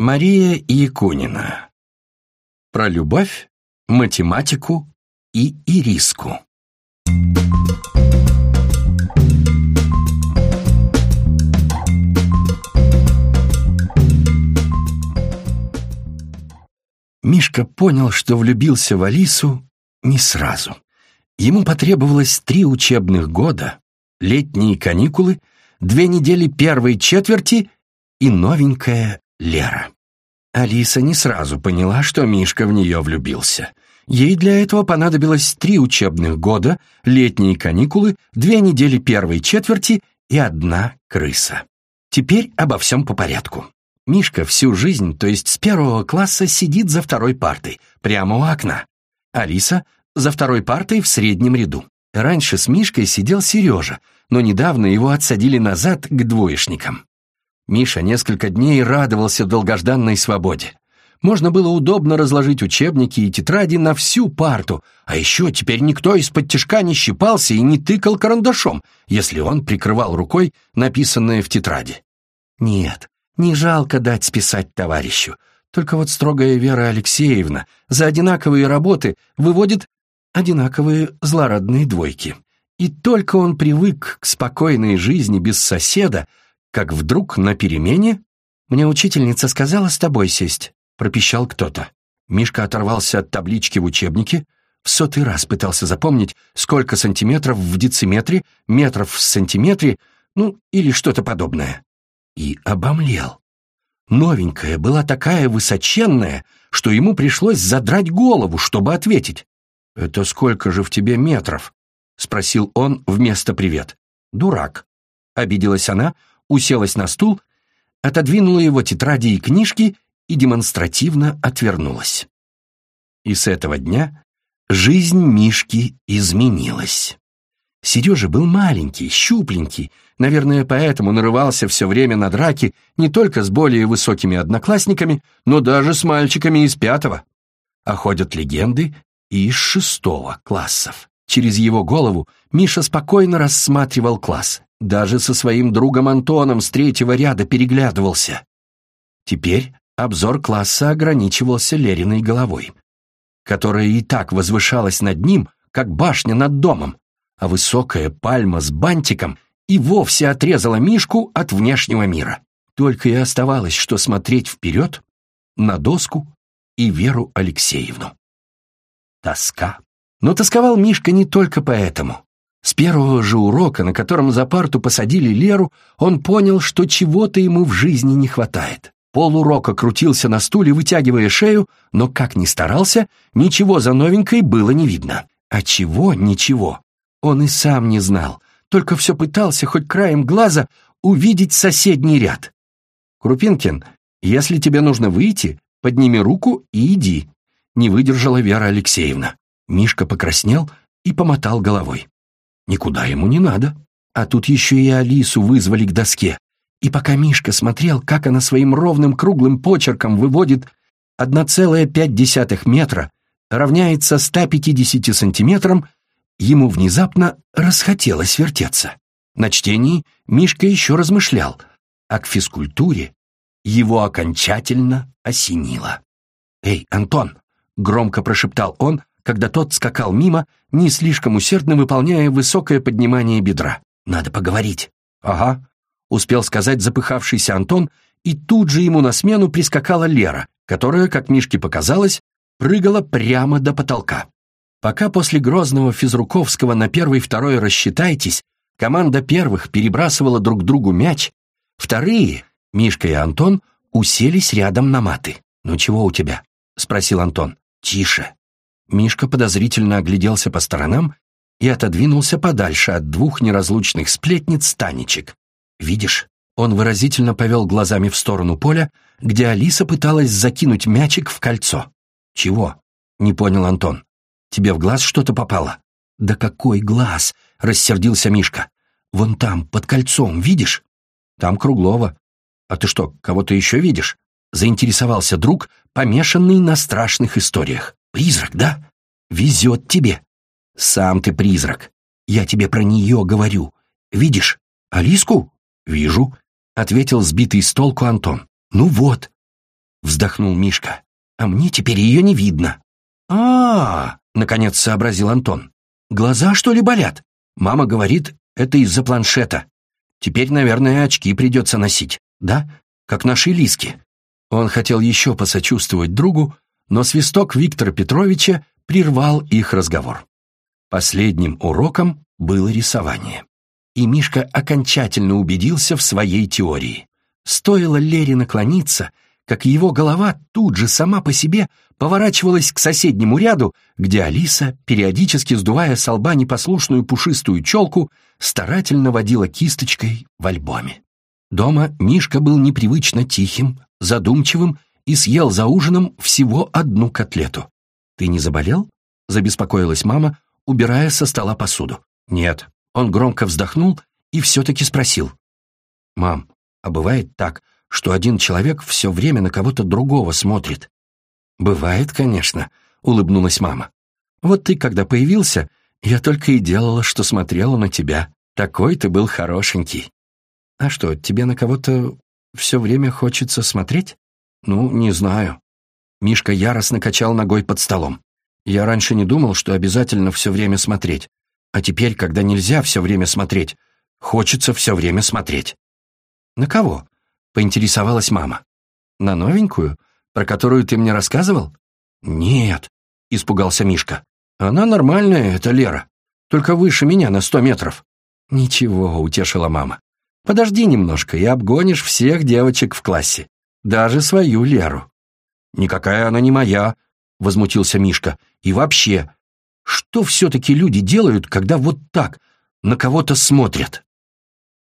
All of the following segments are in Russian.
Мария Якунина. Про любовь, математику и ириску. Мишка понял, что влюбился в Алису не сразу. Ему потребовалось три учебных года, летние каникулы, две недели первой четверти и новенькая Лера. Алиса не сразу поняла, что Мишка в нее влюбился. Ей для этого понадобилось три учебных года, летние каникулы, две недели первой четверти и одна крыса. Теперь обо всем по порядку. Мишка всю жизнь, то есть с первого класса, сидит за второй партой, прямо у окна. Алиса за второй партой в среднем ряду. Раньше с Мишкой сидел Сережа, но недавно его отсадили назад к двоечникам. Миша несколько дней радовался долгожданной свободе. Можно было удобно разложить учебники и тетради на всю парту, а еще теперь никто из-под тяжка не щипался и не тыкал карандашом, если он прикрывал рукой написанное в тетради. Нет, не жалко дать списать товарищу. Только вот строгая Вера Алексеевна за одинаковые работы выводит одинаковые злорадные двойки. И только он привык к спокойной жизни без соседа, как вдруг на перемене «Мне учительница сказала с тобой сесть», — пропищал кто-то. Мишка оторвался от таблички в учебнике, в сотый раз пытался запомнить, сколько сантиметров в дециметре, метров в сантиметре, ну, или что-то подобное. И обомлел. Новенькая была такая высоченная, что ему пришлось задрать голову, чтобы ответить. «Это сколько же в тебе метров?» — спросил он вместо «привет». «Дурак», — обиделась она, уселась на стул, отодвинула его тетради и книжки и демонстративно отвернулась. И с этого дня жизнь Мишки изменилась. Сережа был маленький, щупленький, наверное, поэтому нарывался все время на драки не только с более высокими одноклассниками, но даже с мальчиками из пятого. А ходят легенды и из шестого классов. Через его голову Миша спокойно рассматривал класс. Даже со своим другом Антоном с третьего ряда переглядывался. Теперь обзор класса ограничивался Лериной головой, которая и так возвышалась над ним, как башня над домом, а высокая пальма с бантиком и вовсе отрезала Мишку от внешнего мира. Только и оставалось, что смотреть вперед на доску и Веру Алексеевну. Тоска. Но тосковал Мишка не только поэтому. С первого же урока, на котором за парту посадили Леру, он понял, что чего-то ему в жизни не хватает. Полурока крутился на стуле, вытягивая шею, но, как ни старался, ничего за новенькой было не видно. А чего ничего? Он и сам не знал, только все пытался хоть краем глаза увидеть соседний ряд. «Крупинкин, если тебе нужно выйти, подними руку и иди», не выдержала Вера Алексеевна. Мишка покраснел и помотал головой. Никуда ему не надо. А тут еще и Алису вызвали к доске. И пока Мишка смотрел, как она своим ровным круглым почерком выводит 1,5 метра, равняется 150 сантиметрам, ему внезапно расхотелось вертеться. На чтении Мишка еще размышлял, а к физкультуре его окончательно осенило. «Эй, Антон!» — громко прошептал он, когда тот скакал мимо, не слишком усердно выполняя высокое поднимание бедра. «Надо поговорить». «Ага», — успел сказать запыхавшийся Антон, и тут же ему на смену прискакала Лера, которая, как Мишке показалось, прыгала прямо до потолка. Пока после грозного Физруковского на первый-второй рассчитайтесь, команда первых перебрасывала друг другу мяч, вторые, Мишка и Антон, уселись рядом на маты. «Ну чего у тебя?» — спросил Антон. «Тише», Мишка подозрительно огляделся по сторонам и отодвинулся подальше от двух неразлучных сплетниц Танечек. «Видишь?» Он выразительно повел глазами в сторону поля, где Алиса пыталась закинуть мячик в кольцо. «Чего?» — не понял Антон. «Тебе в глаз что-то попало?» «Да какой глаз?» — рассердился Мишка. «Вон там, под кольцом, видишь?» «Там Круглова». «А ты что, кого-то еще видишь?» — заинтересовался друг, помешанный на страшных историях. Призрак, да? Везет тебе. Сам ты призрак. Я тебе про нее говорю. Видишь? Алиску? Вижу, ответил сбитый с толку Антон. Ну вот. — вздохнул Мишка. «А мне теперь ее не видно». А -а -а, наконец сообразил Антон. «Глаза, что ли, болят?» Мама говорит, это из-за планшета. Теперь, наверное, очки придется носить, да? Как наши лиски. Он хотел еще посочувствовать другу, но свисток Виктора Петровича прервал их разговор. Последним уроком было рисование. И Мишка окончательно убедился в своей теории. Стоило Лере наклониться, как его голова тут же сама по себе поворачивалась к соседнему ряду, где Алиса, периодически сдувая с лба непослушную пушистую челку, старательно водила кисточкой в альбоме. Дома Мишка был непривычно тихим, задумчивым и съел за ужином всего одну котлету. «Ты не заболел?» — забеспокоилась мама, убирая со стола посуду. «Нет». Он громко вздохнул и все-таки спросил. «Мам, а бывает так, что один человек все время на кого-то другого смотрит?» «Бывает, конечно», — улыбнулась мама. «Вот ты, когда появился, я только и делала, что смотрела на тебя. Такой ты был хорошенький. А что, тебе на кого-то все время хочется смотреть? Ну, не знаю. Мишка яростно качал ногой под столом. Я раньше не думал, что обязательно все время смотреть. А теперь, когда нельзя все время смотреть, хочется все время смотреть. На кого? Поинтересовалась мама. На новенькую, про которую ты мне рассказывал? Нет, испугался Мишка. Она нормальная, это Лера. Только выше меня на сто метров. Ничего, утешила мама. Подожди немножко и обгонишь всех девочек в классе. Даже свою Леру. Никакая она не моя, возмутился Мишка. И вообще, что все-таки люди делают, когда вот так на кого-то смотрят?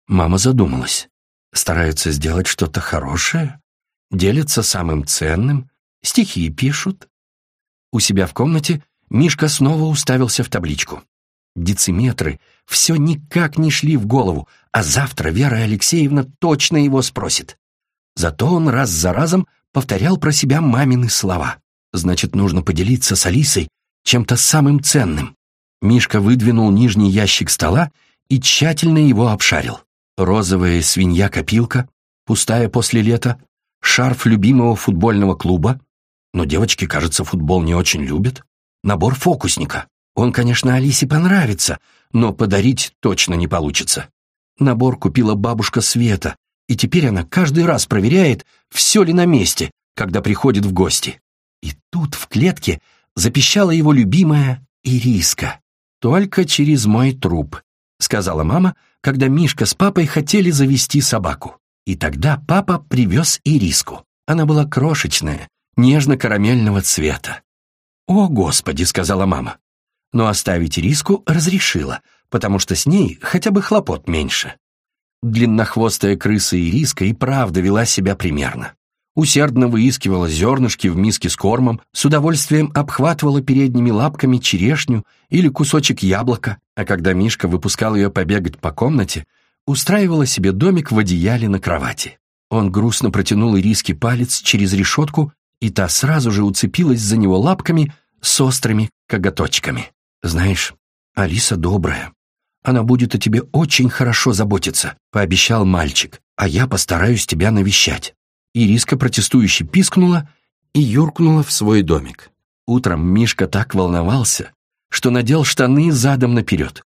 Мама задумалась. Стараются сделать что-то хорошее? Делятся самым ценным? Стихи пишут? У себя в комнате Мишка снова уставился в табличку. Дециметры все никак не шли в голову, а завтра Вера Алексеевна точно его спросит. Зато он раз за разом повторял про себя мамины слова. Значит, нужно поделиться с Алисой чем-то самым ценным. Мишка выдвинул нижний ящик стола и тщательно его обшарил. Розовая свинья-копилка, пустая после лета, шарф любимого футбольного клуба, но девочки, кажется, футбол не очень любят набор фокусника. Он, конечно, Алисе понравится, но подарить точно не получится. Набор купила бабушка Света, и теперь она каждый раз проверяет, все ли на месте, когда приходит в гости. И тут в клетке запищала его любимая Ириска. «Только через мой труп», — сказала мама, когда Мишка с папой хотели завести собаку. И тогда папа привез Ириску. Она была крошечная, нежно-карамельного цвета. «О, Господи!» — сказала мама. Но оставить риску разрешила, потому что с ней хотя бы хлопот меньше. Длиннохвостая крыса Ириска и правда вела себя примерно. Усердно выискивала зернышки в миске с кормом, с удовольствием обхватывала передними лапками черешню или кусочек яблока, а когда Мишка выпускал ее побегать по комнате, устраивала себе домик в одеяле на кровати. Он грустно протянул Ириске палец через решетку и та сразу же уцепилась за него лапками с острыми коготочками. «Знаешь, Алиса добрая. Она будет о тебе очень хорошо заботиться», — пообещал мальчик, «а я постараюсь тебя навещать». Ириска протестующе пискнула и юркнула в свой домик. Утром Мишка так волновался, что надел штаны задом наперед.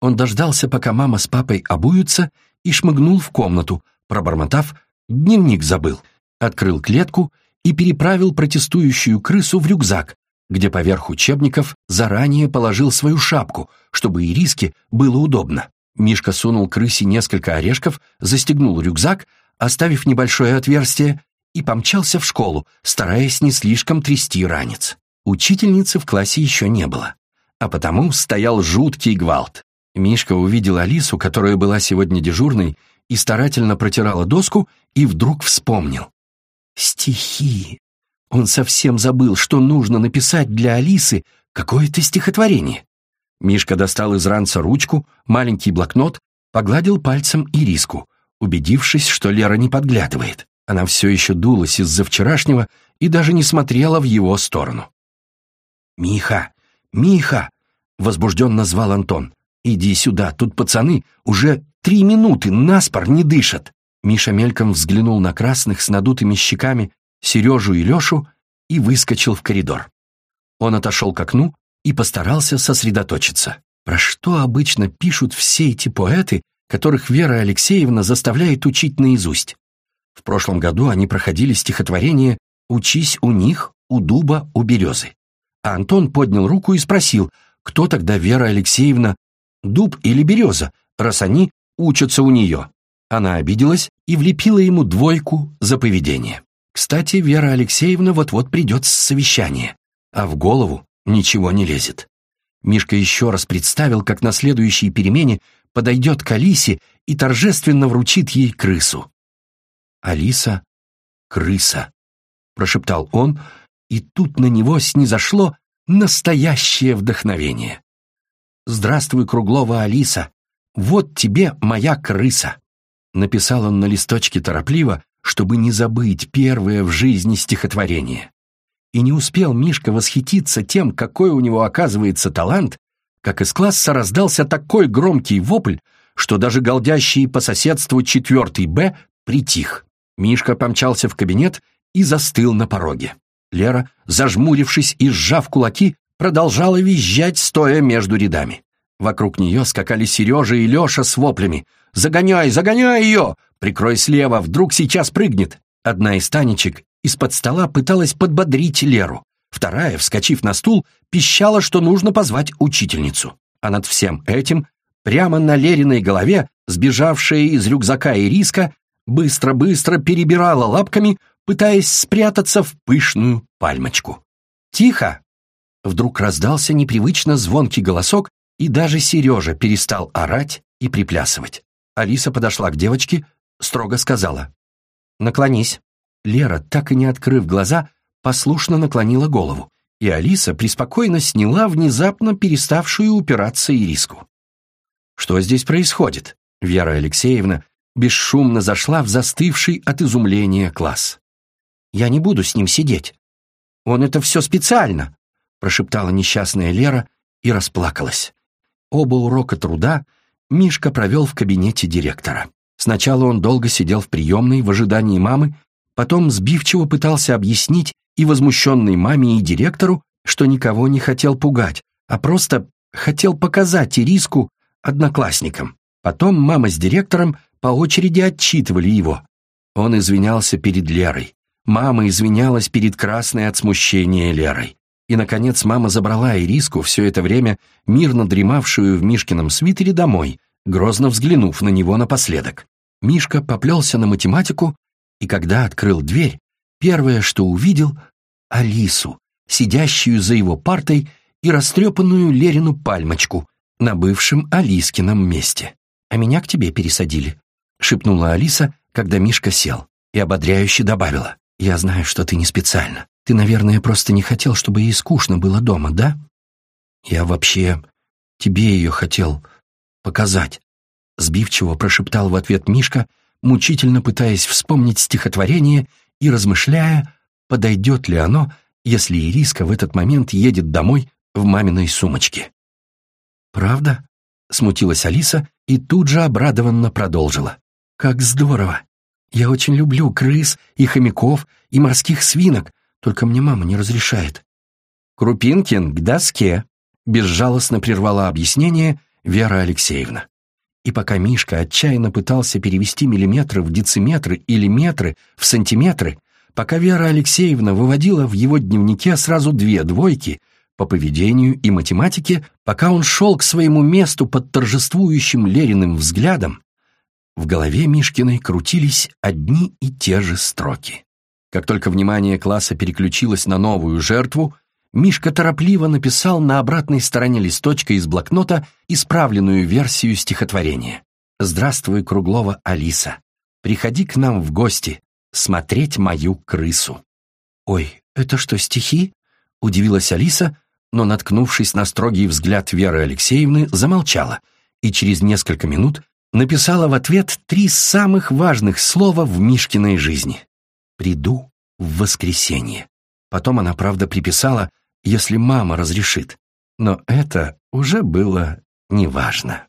Он дождался, пока мама с папой обуются, и шмыгнул в комнату, пробормотав «дневник забыл». Открыл клетку и переправил протестующую крысу в рюкзак, где поверх учебников заранее положил свою шапку, чтобы Ириске было удобно. Мишка сунул крысе несколько орешков, застегнул рюкзак, оставив небольшое отверстие, и помчался в школу, стараясь не слишком трясти ранец. Учительницы в классе еще не было, а потому стоял жуткий гвалт. Мишка увидел Алису, которая была сегодня дежурной, и старательно протирала доску, и вдруг вспомнил. Стихи. Он совсем забыл, что нужно написать для Алисы какое-то стихотворение. Мишка достал из ранца ручку, маленький блокнот, погладил пальцем ириску, убедившись, что Лера не подглядывает. Она все еще дулась из-за вчерашнего и даже не смотрела в его сторону. «Миха! Миха!» — возбужденно звал Антон. «Иди сюда, тут пацаны уже три минуты наспор не дышат!» Миша мельком взглянул на красных с надутыми щеками Сережу и Лешу и выскочил в коридор. Он отошел к окну и постарался сосредоточиться. Про что обычно пишут все эти поэты, которых Вера Алексеевна заставляет учить наизусть? В прошлом году они проходили стихотворение «Учись у них, у дуба, у березы». А Антон поднял руку и спросил, кто тогда Вера Алексеевна, дуб или береза, раз они учатся у нее. Она обиделась и влепила ему двойку за поведение. Кстати, Вера Алексеевна вот-вот придет с совещания, а в голову ничего не лезет. Мишка еще раз представил, как на следующей перемене подойдет к Алисе и торжественно вручит ей крысу. «Алиса — крыса», — прошептал он, и тут на него снизошло настоящее вдохновение. «Здравствуй, Круглова Алиса! Вот тебе моя крыса!» Написал он на листочке торопливо, чтобы не забыть первое в жизни стихотворение. И не успел Мишка восхититься тем, какой у него оказывается талант, как из класса раздался такой громкий вопль, что даже голдящий по соседству четвертый Б притих. Мишка помчался в кабинет и застыл на пороге. Лера, зажмурившись и сжав кулаки, продолжала визжать, стоя между рядами. Вокруг нее скакали Сережа и Леша с воплями. «Загоняй, загоняй ее! Прикрой слева, вдруг сейчас прыгнет!» Одна из Танечек из-под стола пыталась подбодрить Леру. Вторая, вскочив на стул, пищала, что нужно позвать учительницу. А над всем этим, прямо на Лериной голове, сбежавшая из рюкзака Ириска, быстро-быстро перебирала лапками, пытаясь спрятаться в пышную пальмочку. «Тихо!» Вдруг раздался непривычно звонкий голосок, и даже Сережа перестал орать и приплясывать. Алиса подошла к девочке, строго сказала. «Наклонись». Лера, так и не открыв глаза, послушно наклонила голову, и Алиса преспокойно сняла внезапно переставшую упираться ириску. «Что здесь происходит?» Вера Алексеевна бесшумно зашла в застывший от изумления класс. «Я не буду с ним сидеть. Он это все специально», прошептала несчастная Лера и расплакалась. Оба урока труда Мишка провел в кабинете директора. Сначала он долго сидел в приемной в ожидании мамы, потом сбивчиво пытался объяснить и возмущенной маме, и директору, что никого не хотел пугать, а просто хотел показать Ириску одноклассникам. Потом мама с директором по очереди отчитывали его. Он извинялся перед Лерой. Мама извинялась перед красной от смущения Лерой. И, наконец, мама забрала Ириску, все это время мирно дремавшую в Мишкином свитере, домой, грозно взглянув на него напоследок. Мишка поплелся на математику, и когда открыл дверь, первое, что увидел — Алису, сидящую за его партой и растрепанную Лерину пальмочку на бывшем Алискином месте. «А меня к тебе пересадили», — шепнула Алиса, когда Мишка сел, и ободряюще добавила. «Я знаю, что ты не специально. Ты, наверное, просто не хотел, чтобы ей скучно было дома, да? Я вообще тебе ее хотел показать. Сбивчиво прошептал в ответ Мишка, мучительно пытаясь вспомнить стихотворение и размышляя, подойдет ли оно, если Ириска в этот момент едет домой в маминой сумочке. «Правда?» — смутилась Алиса и тут же обрадованно продолжила. «Как здорово! Я очень люблю крыс и хомяков и морских свинок, только мне мама не разрешает». «Крупинкин к доске», — безжалостно прервала объяснение Вера Алексеевна. И пока Мишка отчаянно пытался перевести миллиметры в дециметры или метры в сантиметры, пока Вера Алексеевна выводила в его дневнике сразу две двойки по поведению и математике, пока он шел к своему месту под торжествующим Лериным взглядом, в голове Мишкиной крутились одни и те же строки. Как только внимание класса переключилось на новую жертву, Мишка торопливо написал на обратной стороне листочка из блокнота исправленную версию стихотворения. «Здравствуй, Круглова Алиса. Приходи к нам в гости смотреть мою крысу». «Ой, это что, стихи?» — удивилась Алиса, но, наткнувшись на строгий взгляд Веры Алексеевны, замолчала и через несколько минут написала в ответ три самых важных слова в Мишкиной жизни приду в воскресенье. Потом она, правда, приписала, если мама разрешит. Но это уже было неважно.